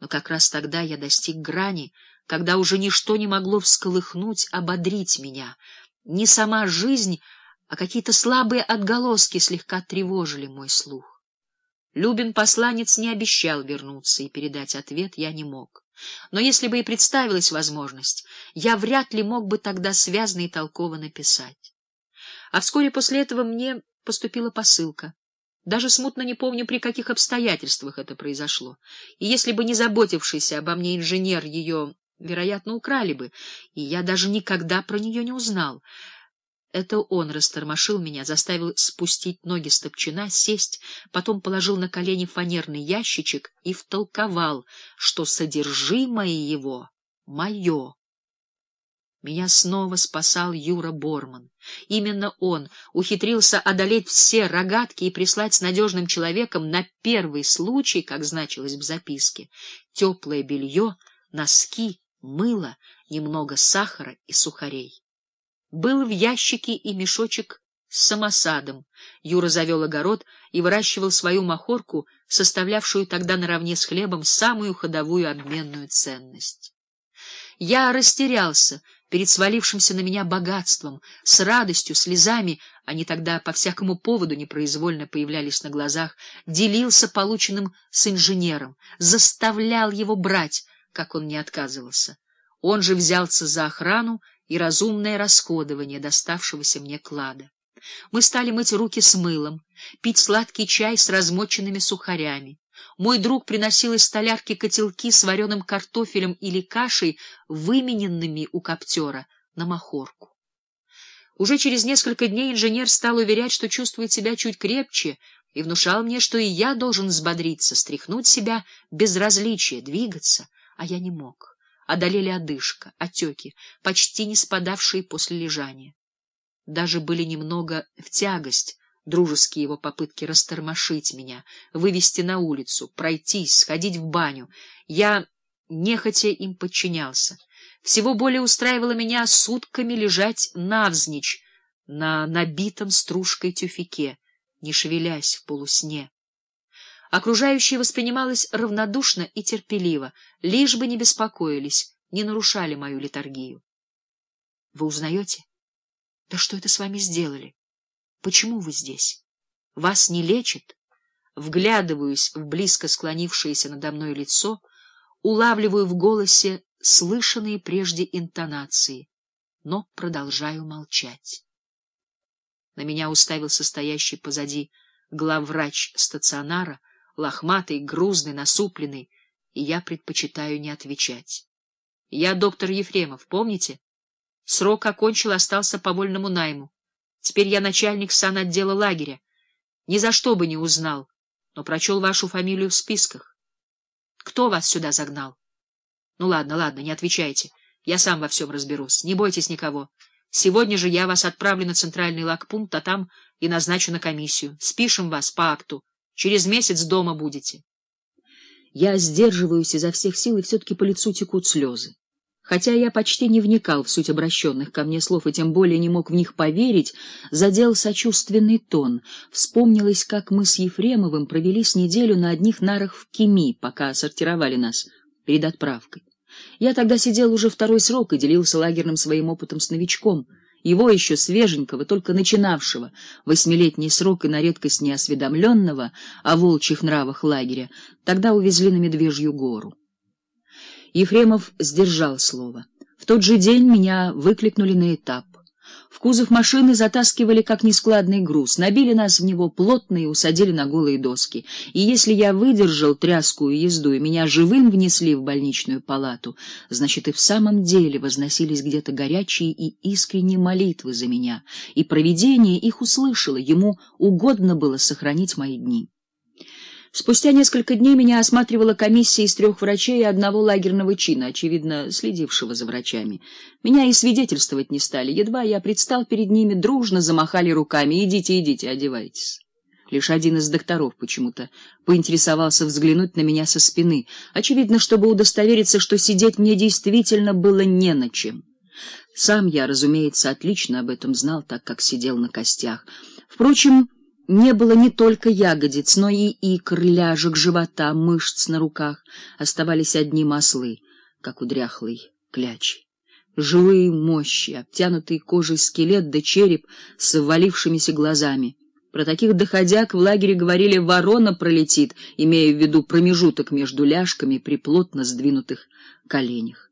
Но как раз тогда я достиг грани, когда уже ничто не могло всколыхнуть, ободрить меня. Не сама жизнь, а какие-то слабые отголоски слегка тревожили мой слух. Любин посланец не обещал вернуться и передать ответ я не мог. Но если бы и представилась возможность, я вряд ли мог бы тогда связно и толково написать. А вскоре после этого мне поступила посылка. Даже смутно не помню, при каких обстоятельствах это произошло. И если бы не заботившийся обо мне инженер ее, вероятно, украли бы, и я даже никогда про нее не узнал. Это он растормошил меня, заставил спустить ноги с топчина, сесть, потом положил на колени фанерный ящичек и втолковал, что содержимое его — мое. Меня снова спасал Юра Борман. Именно он ухитрился одолеть все рогатки и прислать с надежным человеком на первый случай, как значилось в записке, теплое белье, носки, мыло, немного сахара и сухарей. Был в ящике и мешочек с самосадом. Юра завел огород и выращивал свою махорку, составлявшую тогда наравне с хлебом самую ходовую обменную ценность. Я растерялся перед свалившимся на меня богатством, с радостью, слезами, они тогда по всякому поводу непроизвольно появлялись на глазах, делился полученным с инженером, заставлял его брать, как он не отказывался. Он же взялся за охрану и разумное расходование доставшегося мне клада. Мы стали мыть руки с мылом, пить сладкий чай с размоченными сухарями. Мой друг приносил из столярки котелки с вареным картофелем или кашей, вымененными у коптера, на махорку. Уже через несколько дней инженер стал уверять, что чувствует себя чуть крепче, и внушал мне, что и я должен взбодриться, стряхнуть себя безразличие, двигаться, а я не мог. Одолели одышка, отеки, почти не спадавшие после лежания. Даже были немного в тягость, дружеские его попытки растормошить меня, вывести на улицу, пройтись, сходить в баню. Я нехотя им подчинялся. Всего более устраивало меня сутками лежать навзничь на набитом стружкой тюфике, не шевелясь в полусне. Окружающее воспринималось равнодушно и терпеливо, лишь бы не беспокоились, не нарушали мою литургию. Вы узнаете? Да что это с вами сделали? Почему вы здесь? Вас не лечат? Вглядываюсь в близко склонившееся надо мной лицо, улавливаю в голосе слышанные прежде интонации, но продолжаю молчать. На меня уставился стоящий позади главврач стационара, лохматый, грузный, насупленный, и я предпочитаю не отвечать. Я доктор Ефремов, помните? Срок окончил, остался по вольному найму. Теперь я начальник санотдела лагеря. Ни за что бы не узнал, но прочел вашу фамилию в списках. Кто вас сюда загнал? Ну ладно, ладно, не отвечайте. Я сам во всем разберусь. Не бойтесь никого. Сегодня же я вас отправлю на центральный лагпункт, а там и назначу на комиссию. Спишем вас по акту. Через месяц дома будете. Я сдерживаюсь изо всех сил, и все-таки по лицу текут слезы. Хотя я почти не вникал в суть обращенных ко мне слов и тем более не мог в них поверить, задел сочувственный тон. Вспомнилось, как мы с Ефремовым провели с неделю на одних нарах в Кеми, пока сортировали нас перед отправкой. Я тогда сидел уже второй срок и делился лагерным своим опытом с новичком, его еще свеженького, только начинавшего восьмилетний срок и на редкость неосведомленного о волчьих нравах лагеря, тогда увезли на Медвежью гору. Ефремов сдержал слово. В тот же день меня выкликнули на этап. В кузов машины затаскивали как нескладный груз, набили нас в него плотно и усадили на голые доски. И если я выдержал тряскую езду и меня живым внесли в больничную палату, значит и в самом деле возносились где-то горячие и искренние молитвы за меня, и провидение их услышало, ему угодно было сохранить мои дни. Спустя несколько дней меня осматривала комиссия из трех врачей и одного лагерного чина, очевидно, следившего за врачами. Меня и свидетельствовать не стали. Едва я предстал перед ними, дружно замахали руками. «Идите, идите, одевайтесь». Лишь один из докторов почему-то поинтересовался взглянуть на меня со спины, очевидно, чтобы удостовериться, что сидеть мне действительно было не на чем. Сам я, разумеется, отлично об этом знал, так как сидел на костях. Впрочем, Не было не только ягодиц, но и икр, ляжек, живота, мышц на руках. Оставались одни маслы, как у дряхлой клячи. Живые мощи, обтянутый кожей скелет да череп с ввалившимися глазами. Про таких доходяг в лагере говорили «ворона пролетит», имея в виду промежуток между ляжками при плотно сдвинутых коленях.